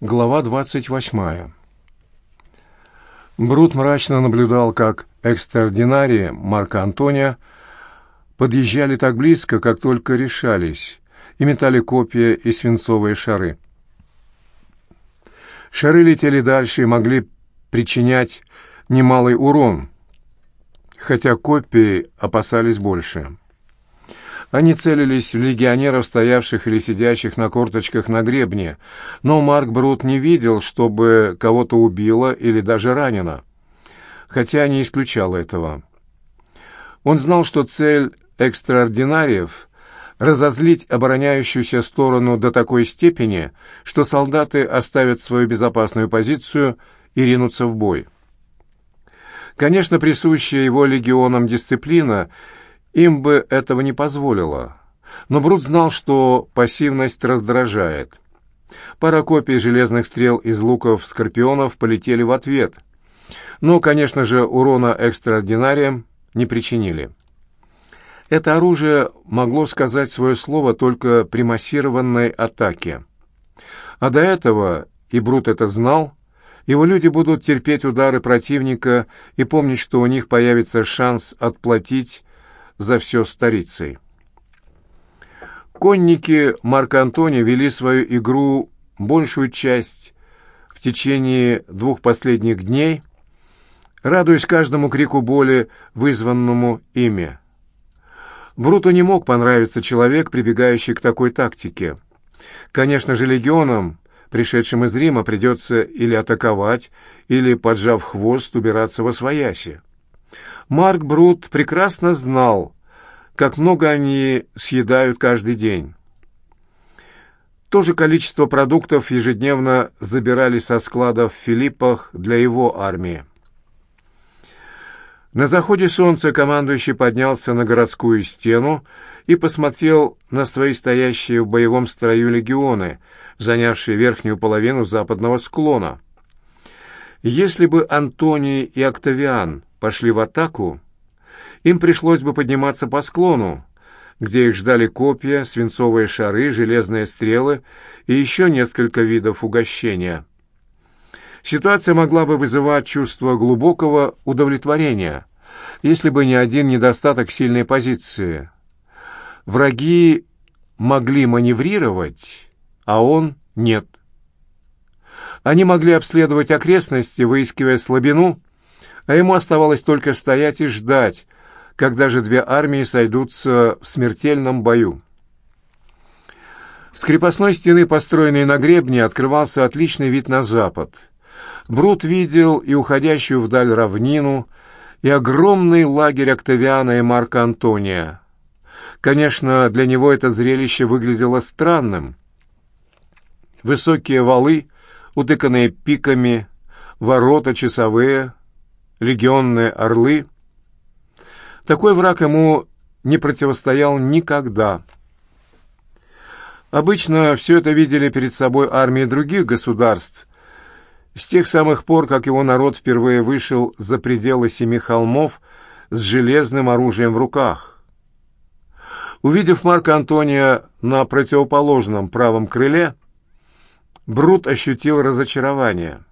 Глава 28. Брут мрачно наблюдал, как экстраординарии Марка Антония подъезжали так близко, как только решались, и метали копья и свинцовые шары. Шары летели дальше и могли причинять немалый урон, хотя копии опасались больше. Они целились в легионеров, стоявших или сидящих на корточках на гребне, но Марк Брут не видел, чтобы кого-то убило или даже ранено, хотя не исключал этого. Он знал, что цель экстраординариев — разозлить обороняющуюся сторону до такой степени, что солдаты оставят свою безопасную позицию и ринутся в бой. Конечно, присущая его легионам дисциплина — им бы этого не позволило. Но Брут знал, что пассивность раздражает. Пара копий железных стрел из луков скорпионов полетели в ответ. Но, конечно же, урона экстраординариям не причинили. Это оружие могло сказать свое слово только при массированной атаке. А до этого, и Брут это знал, его люди будут терпеть удары противника и помнить, что у них появится шанс отплатить за все старицей. Конники Марка Антония вели свою игру большую часть в течение двух последних дней, радуясь каждому крику боли, вызванному ими. Бруту не мог понравиться человек, прибегающий к такой тактике. Конечно же, легионам, пришедшим из Рима, придется или атаковать, или, поджав хвост, убираться во свояси. Марк Брут прекрасно знал, как много они съедают каждый день. То же количество продуктов ежедневно забирали со складов в Филиппах для его армии. На заходе солнца командующий поднялся на городскую стену и посмотрел на свои стоящие в боевом строю легионы, занявшие верхнюю половину западного склона. Если бы Антоний и Октавиан пошли в атаку, им пришлось бы подниматься по склону, где их ждали копья, свинцовые шары, железные стрелы и еще несколько видов угощения. Ситуация могла бы вызывать чувство глубокого удовлетворения, если бы не один недостаток сильной позиции. Враги могли маневрировать, а он нет. Они могли обследовать окрестности, выискивая слабину, а ему оставалось только стоять и ждать, когда же две армии сойдутся в смертельном бою. С крепостной стены, построенной на гребне, открывался отличный вид на запад. Брут видел и уходящую вдаль равнину, и огромный лагерь Октавиана и Марка Антония. Конечно, для него это зрелище выглядело странным. Высокие валы, утыканные пиками, ворота часовые, легионные орлы. Такой враг ему не противостоял никогда. Обычно все это видели перед собой армии других государств, с тех самых пор, как его народ впервые вышел за пределы семи холмов с железным оружием в руках. Увидев Марка Антония на противоположном правом крыле, Брут ощутил разочарование.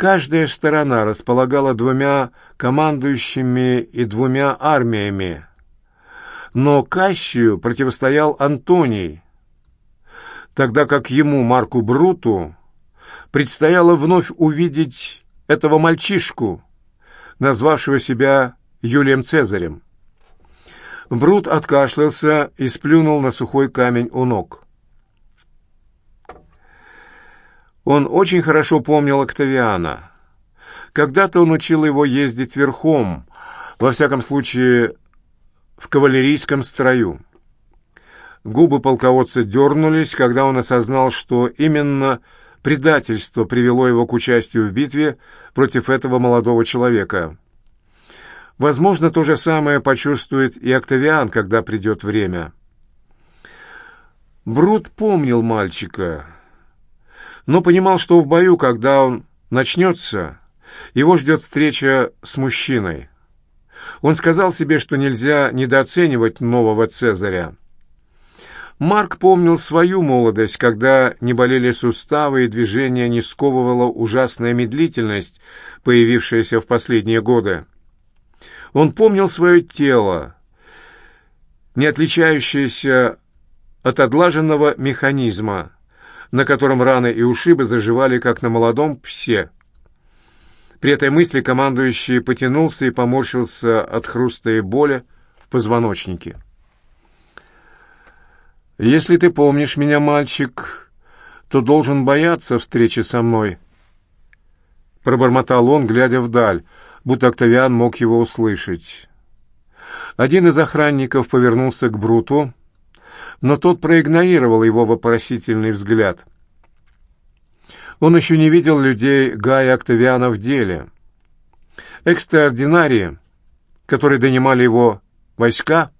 Каждая сторона располагала двумя командующими и двумя армиями, но Кассию противостоял Антоний, тогда как ему, Марку Бруту, предстояло вновь увидеть этого мальчишку, назвавшего себя Юлием Цезарем. Брут откашлялся и сплюнул на сухой камень у ног. Он очень хорошо помнил Октавиана. Когда-то он учил его ездить верхом, во всяком случае, в кавалерийском строю. Губы полководца дернулись, когда он осознал, что именно предательство привело его к участию в битве против этого молодого человека. Возможно, то же самое почувствует и Октавиан, когда придет время. Брут помнил мальчика — но понимал, что в бою, когда он начнется, его ждет встреча с мужчиной. Он сказал себе, что нельзя недооценивать нового Цезаря. Марк помнил свою молодость, когда не болели суставы и движения не сковывала ужасная медлительность, появившаяся в последние годы. Он помнил свое тело, не отличающееся от отлаженного механизма, на котором раны и ушибы заживали, как на молодом псе. При этой мысли командующий потянулся и поморщился от хруста и боли в позвоночнике. «Если ты помнишь меня, мальчик, то должен бояться встречи со мной», — пробормотал он, глядя вдаль, будто Октавиан мог его услышать. Один из охранников повернулся к Бруту, но тот проигнорировал его вопросительный взгляд. Он еще не видел людей Гая Октавиана в деле. Экстраординарии, которые донимали его войска,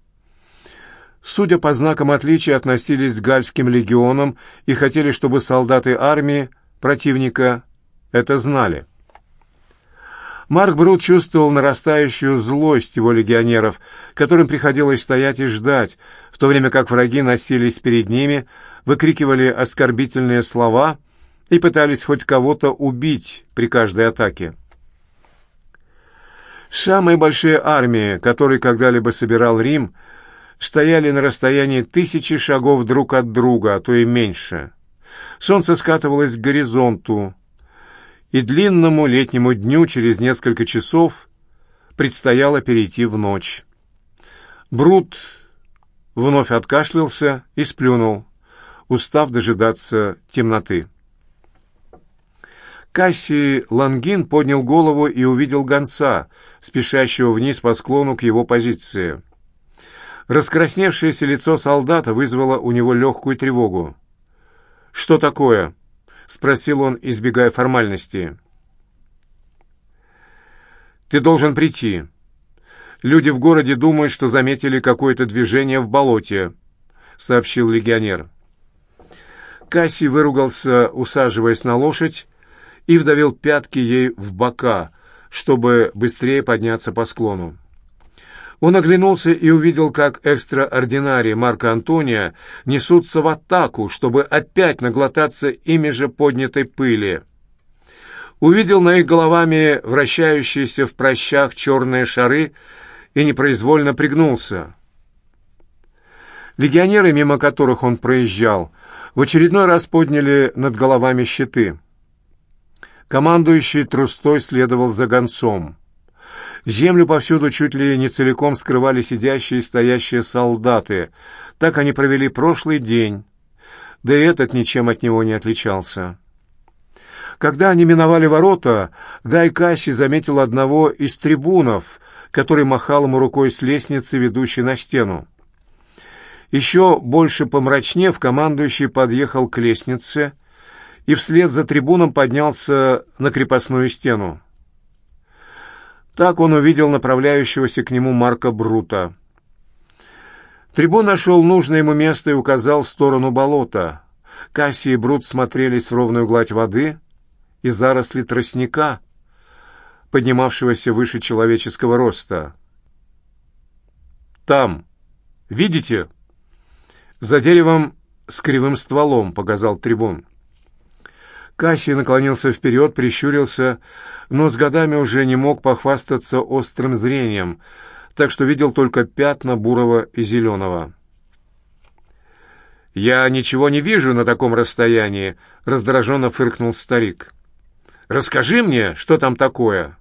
судя по знакам отличия, относились к гальским легионам и хотели, чтобы солдаты армии противника это знали. Марк Брут чувствовал нарастающую злость его легионеров, которым приходилось стоять и ждать, в то время как враги носились перед ними, выкрикивали оскорбительные слова и пытались хоть кого-то убить при каждой атаке. Самые большие армии, которые когда-либо собирал Рим, стояли на расстоянии тысячи шагов друг от друга, а то и меньше. Солнце скатывалось к горизонту, и длинному летнему дню через несколько часов предстояло перейти в ночь. Брут вновь откашлялся и сплюнул, устав дожидаться темноты. Кассий Лангин поднял голову и увидел гонца, спешащего вниз по склону к его позиции. Раскрасневшееся лицо солдата вызвало у него легкую тревогу. «Что такое?» — спросил он, избегая формальности. «Ты должен прийти. Люди в городе думают, что заметили какое-то движение в болоте», — сообщил легионер. Касси выругался, усаживаясь на лошадь, и вдавил пятки ей в бока, чтобы быстрее подняться по склону. Он оглянулся и увидел, как экстраординарии Марка Антония несутся в атаку, чтобы опять наглотаться ими же поднятой пыли. Увидел на их головами вращающиеся в прощах черные шары и непроизвольно пригнулся. Легионеры, мимо которых он проезжал, в очередной раз подняли над головами щиты. Командующий трустой следовал за гонцом. Землю повсюду чуть ли не целиком скрывали сидящие и стоящие солдаты. Так они провели прошлый день. Да и этот ничем от него не отличался. Когда они миновали ворота, Гай Касси заметил одного из трибунов, который махал ему рукой с лестницы, ведущей на стену. Еще больше помрачнев, командующий подъехал к лестнице и вслед за трибуном поднялся на крепостную стену. Так он увидел направляющегося к нему Марка Брута. Трибун нашел нужное ему место и указал в сторону болота. Касси и Брут смотрелись в ровную гладь воды и заросли тростника, поднимавшегося выше человеческого роста. «Там! Видите?» «За деревом с кривым стволом», — показал трибун. Кассий наклонился вперед, прищурился, но с годами уже не мог похвастаться острым зрением, так что видел только пятна бурого и зеленого. «Я ничего не вижу на таком расстоянии», — раздраженно фыркнул старик. «Расскажи мне, что там такое?»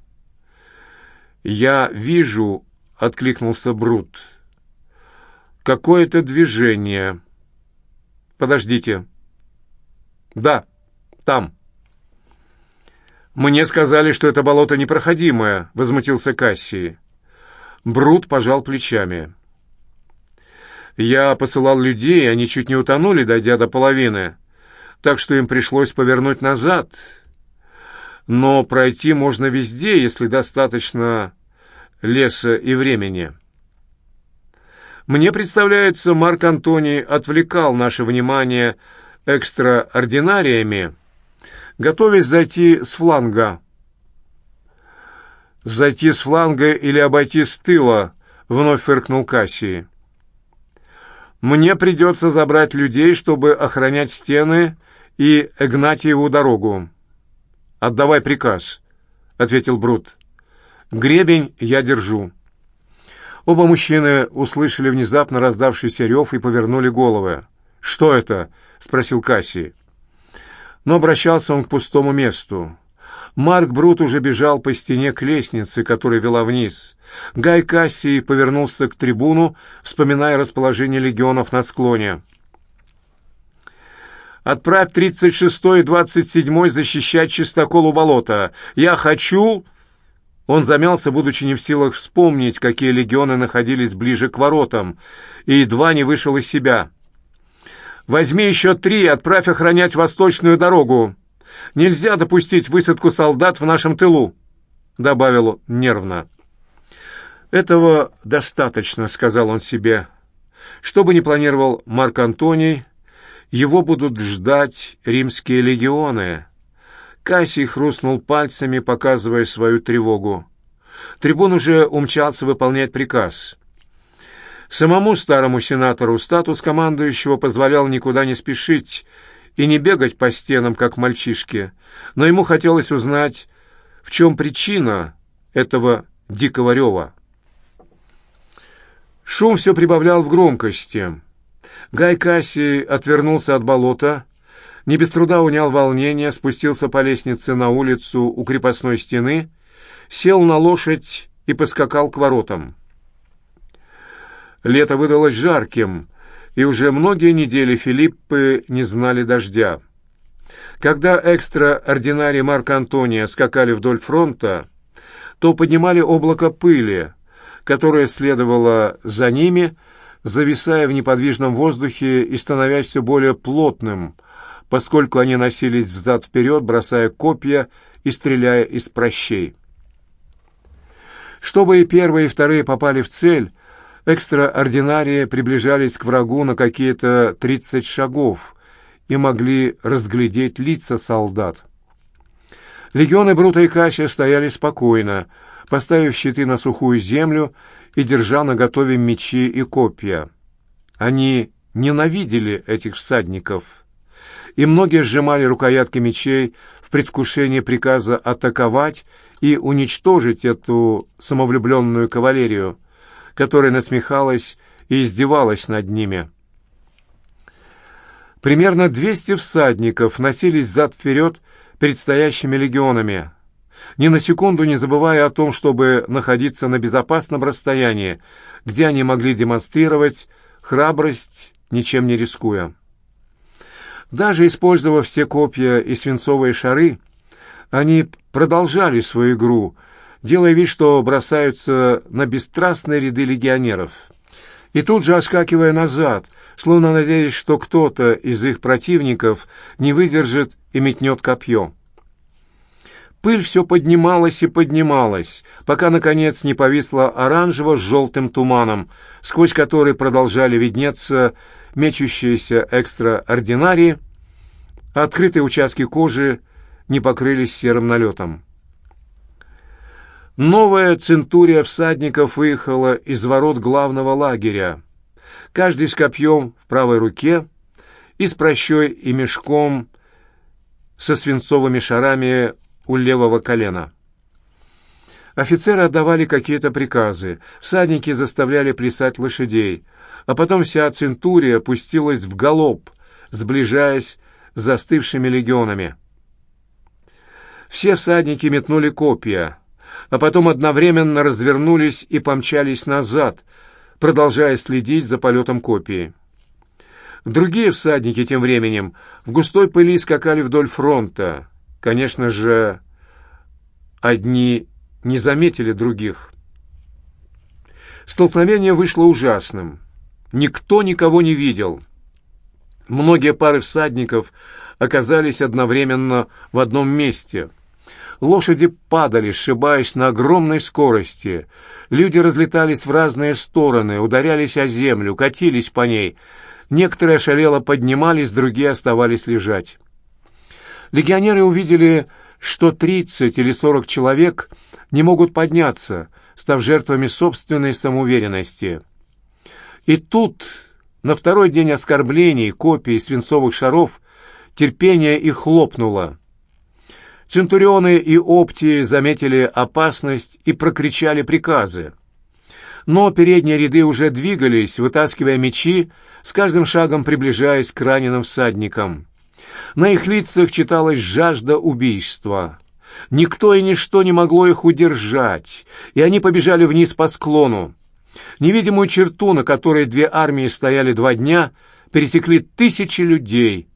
«Я вижу», — откликнулся Брут. «Какое-то движение». «Подождите». «Да, там». «Мне сказали, что это болото непроходимое», — возмутился Кассий. Брут пожал плечами. «Я посылал людей, они чуть не утонули, дойдя до половины, так что им пришлось повернуть назад. Но пройти можно везде, если достаточно леса и времени». Мне представляется, Марк Антоний отвлекал наше внимание экстраординариями, готовясь зайти с фланга. «Зайти с фланга или обойти с тыла?» — вновь фыркнул Кассий. Мне придется забрать людей, чтобы охранять стены и Игнатьеву дорогу. «Отдавай приказ», — ответил Брут. «Гребень я держу». Оба мужчины услышали внезапно раздавшийся рев и повернули головы. «Что это?» — спросил Кассий. Но обращался он к пустому месту. Марк Брут уже бежал по стене к лестнице, которая вела вниз. Гай Кассий повернулся к трибуну, вспоминая расположение легионов на склоне. «Отправь 36-й и 27-й защищать чистокол у болота. Я хочу...» Он замялся, будучи не в силах вспомнить, какие легионы находились ближе к воротам, и едва не вышел из себя. «Возьми еще три и отправь охранять восточную дорогу. Нельзя допустить высадку солдат в нашем тылу», — добавил нервно. «Этого достаточно», — сказал он себе. Что бы ни планировал Марк Антоний, его будут ждать римские легионы. Кассий хрустнул пальцами, показывая свою тревогу. Трибун уже умчался выполнять приказ. Самому старому сенатору статус командующего позволял никуда не спешить и не бегать по стенам, как мальчишки, но ему хотелось узнать, в чем причина этого дикого рева. Шум все прибавлял в громкости. Гай Касси отвернулся от болота, не без труда унял волнение, спустился по лестнице на улицу у крепостной стены, сел на лошадь и поскакал к воротам. Лето выдалось жарким, и уже многие недели Филиппы не знали дождя. Когда экстраординарий Марк Антония скакали вдоль фронта, то поднимали облако пыли, которое следовало за ними, зависая в неподвижном воздухе и становясь все более плотным, поскольку они носились взад-вперед, бросая копья и стреляя из прощей. Чтобы и первые, и вторые попали в цель, экстраординарии приближались к врагу на какие-то тридцать шагов и могли разглядеть лица солдат. Легионы Брута и Каща стояли спокойно, поставив щиты на сухую землю и держа наготове мечи и копья. Они ненавидели этих всадников, и многие сжимали рукоятки мечей в предвкушении приказа атаковать и уничтожить эту самовлюбленную кавалерию, которая насмехалась и издевалась над ними. Примерно 200 всадников носились зад-вперед перед стоящими легионами, ни на секунду не забывая о том, чтобы находиться на безопасном расстоянии, где они могли демонстрировать храбрость, ничем не рискуя. Даже использовав все копья и свинцовые шары, они продолжали свою игру, делая вид, что бросаются на бесстрастные ряды легионеров. И тут же оскакивая назад, словно надеясь, что кто-то из их противников не выдержит и метнет копье. Пыль все поднималась и поднималась, пока, наконец, не повисла оранжево с желтым туманом, сквозь который продолжали виднеться мечущиеся экстраординарии, а открытые участки кожи не покрылись серым налетом. Новая центурия всадников выехала из ворот главного лагеря, каждый с копьем в правой руке и с прощой и мешком со свинцовыми шарами у левого колена. Офицеры отдавали какие-то приказы, всадники заставляли плясать лошадей, а потом вся центурия пустилась в галоп, сближаясь с застывшими легионами. Все всадники метнули копья, а потом одновременно развернулись и помчались назад, продолжая следить за полетом копии. Другие всадники тем временем в густой пыли скакали вдоль фронта, Конечно же, одни не заметили других. Столкновение вышло ужасным. Никто никого не видел. Многие пары всадников оказались одновременно в одном месте. Лошади падали, сшибаясь на огромной скорости. Люди разлетались в разные стороны, ударялись о землю, катились по ней. Некоторые ошалело поднимались, другие оставались лежать. Легионеры увидели, что 30 или 40 человек не могут подняться, став жертвами собственной самоуверенности. И тут на второй день оскорблений, копий свинцовых шаров, терпение их хлопнуло. Центурионы и оптии заметили опасность и прокричали приказы. Но передние ряды уже двигались, вытаскивая мечи, с каждым шагом приближаясь к раненым всадникам. На их лицах читалась жажда убийства. Никто и ничто не могло их удержать, и они побежали вниз по склону. Невидимую черту, на которой две армии стояли два дня, пересекли тысячи людей.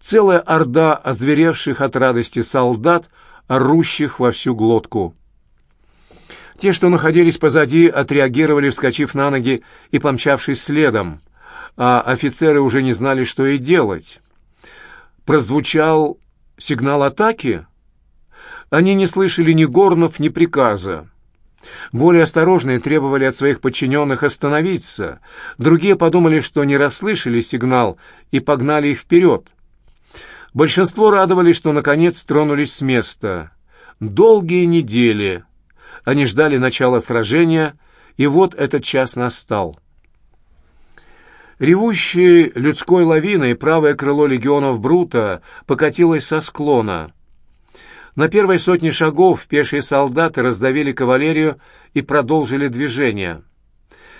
Целая орда озверевших от радости солдат, орущих во всю глотку. Те, что находились позади, отреагировали, вскочив на ноги и помчавшись следом, а офицеры уже не знали, что и делать. Прозвучал сигнал атаки? Они не слышали ни горнов, ни приказа. Более осторожные требовали от своих подчиненных остановиться. Другие подумали, что не расслышали сигнал и погнали их вперед. Большинство радовались, что наконец тронулись с места. Долгие недели они ждали начала сражения, и вот этот час настал. Ревущей людской лавиной правое крыло легионов Брута покатилось со склона. На первой сотне шагов пешие солдаты раздавили кавалерию и продолжили движение.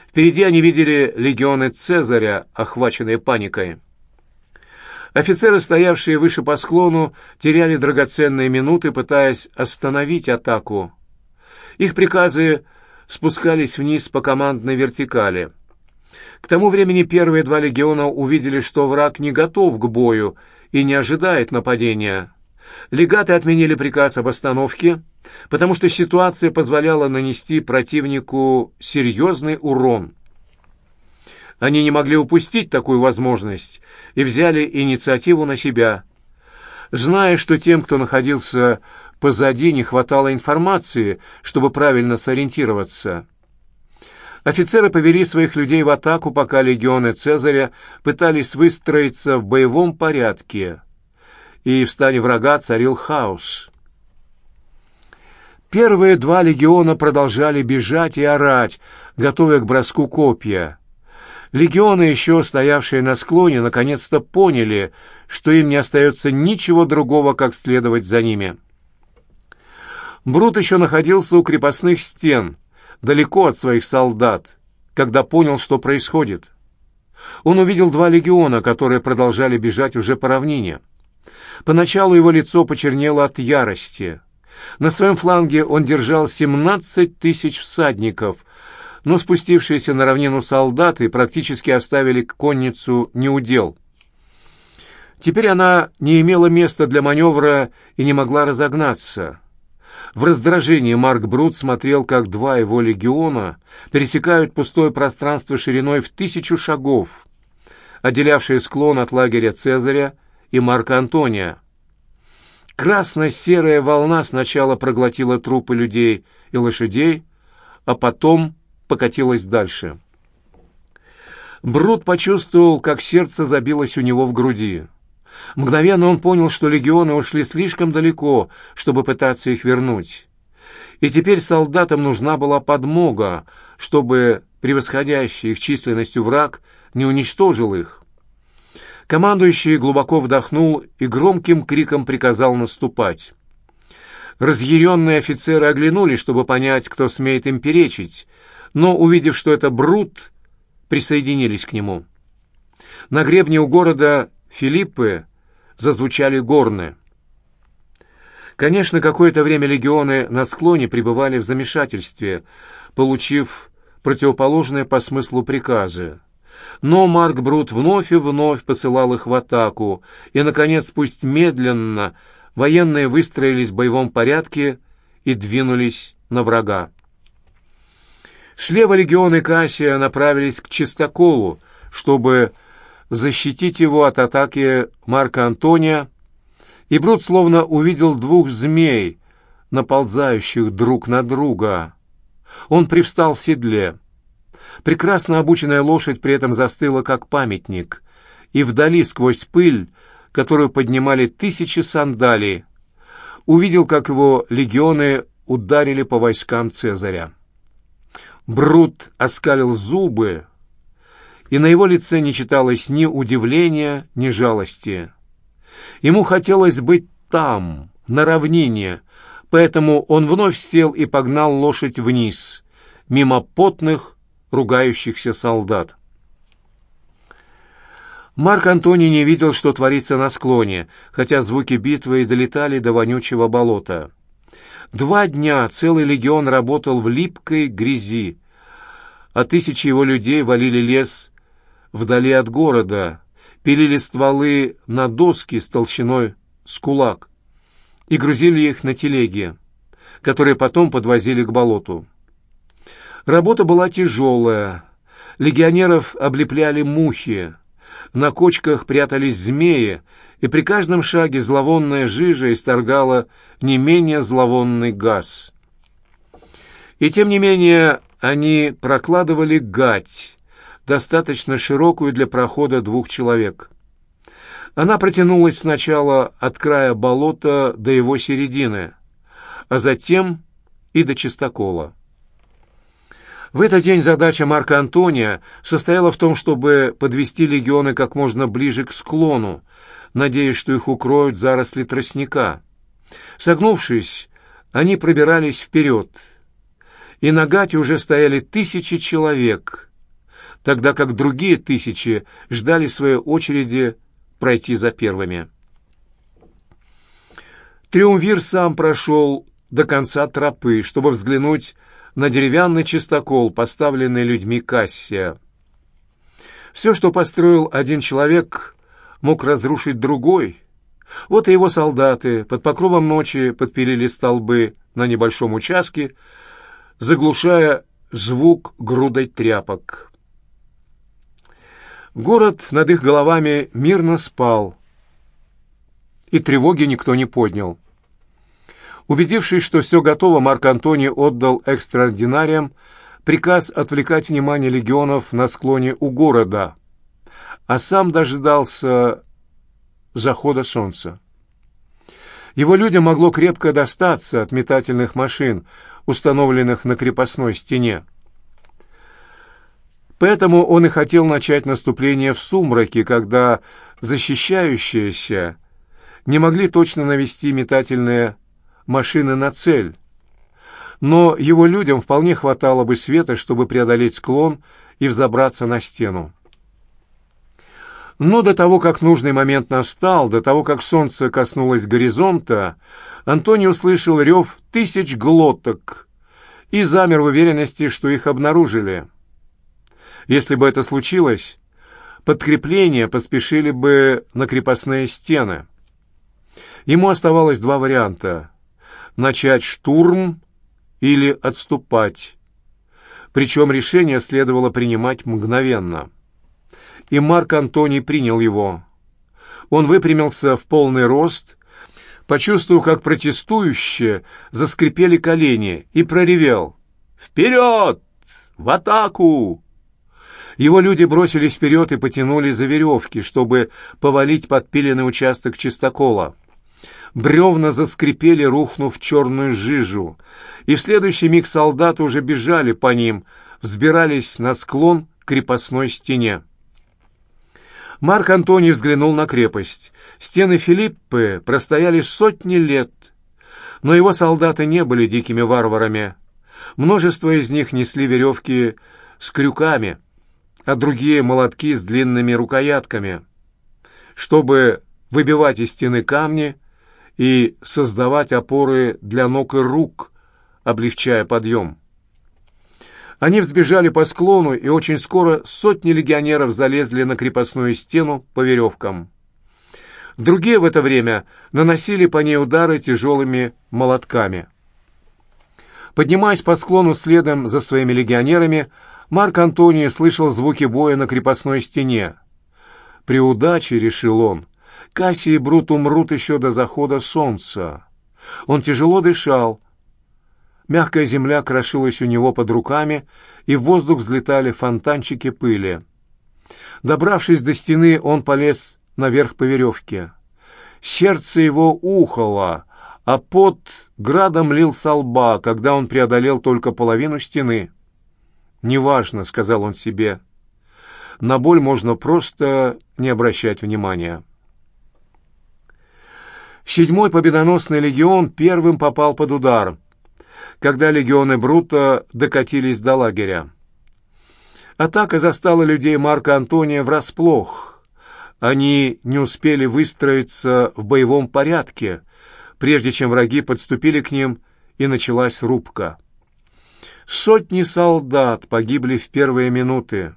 Впереди они видели легионы Цезаря, охваченные паникой. Офицеры, стоявшие выше по склону, теряли драгоценные минуты, пытаясь остановить атаку. Их приказы спускались вниз по командной вертикали. К тому времени первые два легиона увидели, что враг не готов к бою и не ожидает нападения. Легаты отменили приказ об остановке, потому что ситуация позволяла нанести противнику серьезный урон. Они не могли упустить такую возможность и взяли инициативу на себя. Зная, что тем, кто находился позади не хватало информации, чтобы правильно сориентироваться. Офицеры повели своих людей в атаку, пока легионы Цезаря пытались выстроиться в боевом порядке, и в стане врага царил хаос. Первые два легиона продолжали бежать и орать, готовя к броску копья. Легионы, еще стоявшие на склоне, наконец-то поняли, что им не остается ничего другого, как следовать за ними. Брут еще находился у крепостных стен, далеко от своих солдат, когда понял, что происходит. Он увидел два легиона, которые продолжали бежать уже по равнине. Поначалу его лицо почернело от ярости. На своем фланге он держал 17 тысяч всадников, но спустившиеся на равнину солдаты практически оставили конницу неудел. Теперь она не имела места для маневра и не могла разогнаться. В раздражении Марк Брут смотрел, как два его легиона пересекают пустое пространство шириной в тысячу шагов, отделявшее склон от лагеря Цезаря и Марка Антония. Красно-серая волна сначала проглотила трупы людей и лошадей, а потом покатилась дальше. Брут почувствовал, как сердце забилось у него в груди. Мгновенно он понял, что легионы ушли слишком далеко, чтобы пытаться их вернуть. И теперь солдатам нужна была подмога, чтобы превосходящий их численностью враг не уничтожил их. Командующий глубоко вдохнул и громким криком приказал наступать. Разъяренные офицеры оглянулись, чтобы понять, кто смеет им перечить, но, увидев, что это Брут, присоединились к нему. На гребне у города Филиппы зазвучали горны. Конечно, какое-то время легионы на склоне пребывали в замешательстве, получив противоположные по смыслу приказы. Но Марк Брут вновь и вновь посылал их в атаку, и, наконец, пусть медленно, военные выстроились в боевом порядке и двинулись на врага. Слева легионы Кассия направились к Чистоколу, чтобы защитить его от атаки Марка Антония, и Брут словно увидел двух змей, наползающих друг на друга. Он привстал в седле. Прекрасно обученная лошадь при этом застыла как памятник, и вдали сквозь пыль, которую поднимали тысячи сандалий, увидел, как его легионы ударили по войскам Цезаря. Брут оскалил зубы, и на его лице не читалось ни удивления, ни жалости. Ему хотелось быть там, на равнине, поэтому он вновь сел и погнал лошадь вниз, мимо потных, ругающихся солдат. Марк Антоний не видел, что творится на склоне, хотя звуки битвы и долетали до вонючего болота. Два дня целый легион работал в липкой грязи, а тысячи его людей валили лес вдали от города, пилили стволы на доски с толщиной с кулак и грузили их на телеги, которые потом подвозили к болоту. Работа была тяжелая, легионеров облепляли мухи, на кочках прятались змеи, и при каждом шаге зловонная жижа исторгала не менее зловонный газ. И тем не менее они прокладывали гать, достаточно широкую для прохода двух человек. Она протянулась сначала от края болота до его середины, а затем и до чистокола. В этот день задача Марка Антония состояла в том, чтобы подвести легионы как можно ближе к склону, надеясь, что их укроют заросли тростника. Согнувшись, они пробирались вперед, и на Гате уже стояли тысячи человек, тогда как другие тысячи ждали своей очереди пройти за первыми. Триумвир сам прошел до конца тропы, чтобы взглянуть на деревянный чистокол, поставленный людьми Кассия. Все, что построил один человек, мог разрушить другой. Вот и его солдаты под покровом ночи подпилили столбы на небольшом участке, заглушая звук грудой тряпок. Город над их головами мирно спал, и тревоги никто не поднял. Убедившись, что все готово, Марк Антоний отдал экстраординариям приказ отвлекать внимание легионов на склоне у города, а сам дожидался захода солнца. Его людям могло крепко достаться от метательных машин, установленных на крепостной стене. Поэтому он и хотел начать наступление в сумраке, когда защищающиеся не могли точно навести метательные машины на цель. Но его людям вполне хватало бы света, чтобы преодолеть склон и взобраться на стену. Но до того, как нужный момент настал, до того, как солнце коснулось горизонта, Антоний услышал рев тысяч глоток и замер в уверенности, что их обнаружили. Если бы это случилось, подкрепления поспешили бы на крепостные стены. Ему оставалось два варианта начать штурм или отступать. Причем решение следовало принимать мгновенно. И Марк Антоний принял его. Он выпрямился в полный рост, почувствовал, как протестующие заскрипели колени, и проревел «Вперед! В атаку!» Его люди бросились вперед и потянули за веревки, чтобы повалить подпиленный участок чистокола. Бревна заскрипели, рухнув в черную жижу, и в следующий миг солдаты уже бежали по ним, взбирались на склон к крепостной стене. Марк Антоний взглянул на крепость. Стены Филиппы простояли сотни лет, но его солдаты не были дикими варварами. Множество из них несли веревки с крюками, а другие — молотки с длинными рукоятками. Чтобы выбивать из стены камни — и создавать опоры для ног и рук, облегчая подъем. Они взбежали по склону, и очень скоро сотни легионеров залезли на крепостную стену по веревкам. Другие в это время наносили по ней удары тяжелыми молотками. Поднимаясь по склону следом за своими легионерами, Марк Антоний слышал звуки боя на крепостной стене. При удаче, решил он, Кассий и Брут умрут еще до захода солнца. Он тяжело дышал. Мягкая земля крошилась у него под руками, и в воздух взлетали фонтанчики пыли. Добравшись до стены, он полез наверх по веревке. Сердце его ухало, а пот градом лил со лба, когда он преодолел только половину стены. «Неважно», — сказал он себе, — на боль можно просто не обращать внимания. Седьмой победоносный легион первым попал под удар, когда легионы Брута докатились до лагеря. Атака застала людей Марка Антония врасплох. Они не успели выстроиться в боевом порядке, прежде чем враги подступили к ним, и началась рубка. Сотни солдат погибли в первые минуты.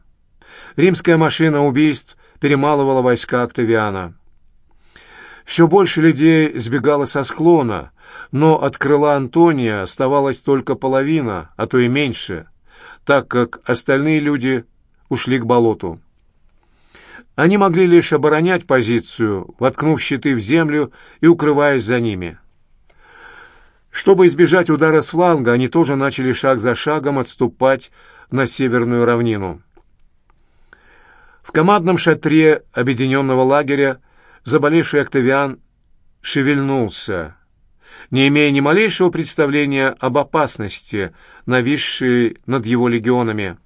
Римская машина убийств перемалывала войска Октавиана. Все больше людей сбегало со склона, но от крыла Антония оставалась только половина, а то и меньше, так как остальные люди ушли к болоту. Они могли лишь оборонять позицию, воткнув щиты в землю и укрываясь за ними. Чтобы избежать удара с фланга, они тоже начали шаг за шагом отступать на северную равнину. В командном шатре объединенного лагеря заболевший Октавиан шевельнулся, не имея ни малейшего представления об опасности, нависшей над его легионами.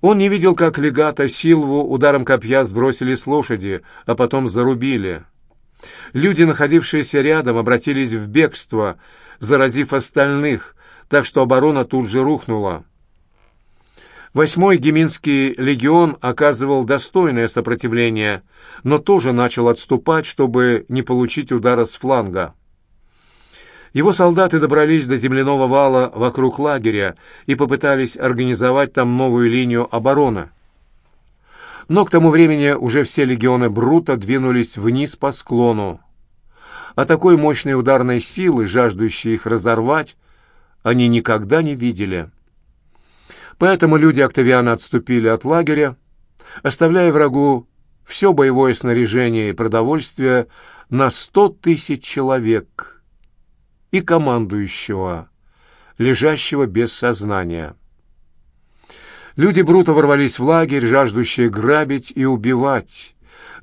Он не видел, как легата Силву ударом копья сбросили с лошади, а потом зарубили. Люди, находившиеся рядом, обратились в бегство, заразив остальных, так что оборона тут же рухнула. Восьмой Геминский легион оказывал достойное сопротивление, но тоже начал отступать, чтобы не получить удара с фланга. Его солдаты добрались до земляного вала вокруг лагеря и попытались организовать там новую линию обороны. Но к тому времени уже все легионы Брута двинулись вниз по склону. А такой мощной ударной силы, жаждущей их разорвать, они никогда не видели. Поэтому люди Октавиана отступили от лагеря, оставляя врагу все боевое снаряжение и продовольствие на сто тысяч человек и командующего, лежащего без сознания. Люди Брута ворвались в лагерь, жаждущие грабить и убивать.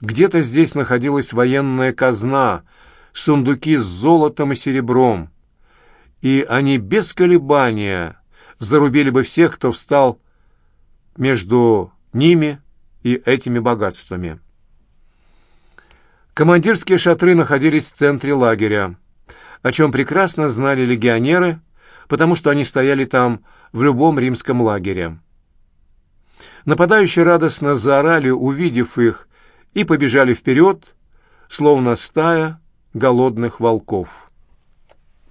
Где-то здесь находилась военная казна, сундуки с золотом и серебром, и они без колебания зарубили бы всех, кто встал между ними и этими богатствами. Командирские шатры находились в центре лагеря, о чем прекрасно знали легионеры, потому что они стояли там в любом римском лагере. Нападающие радостно заорали, увидев их, и побежали вперед, словно стая голодных волков.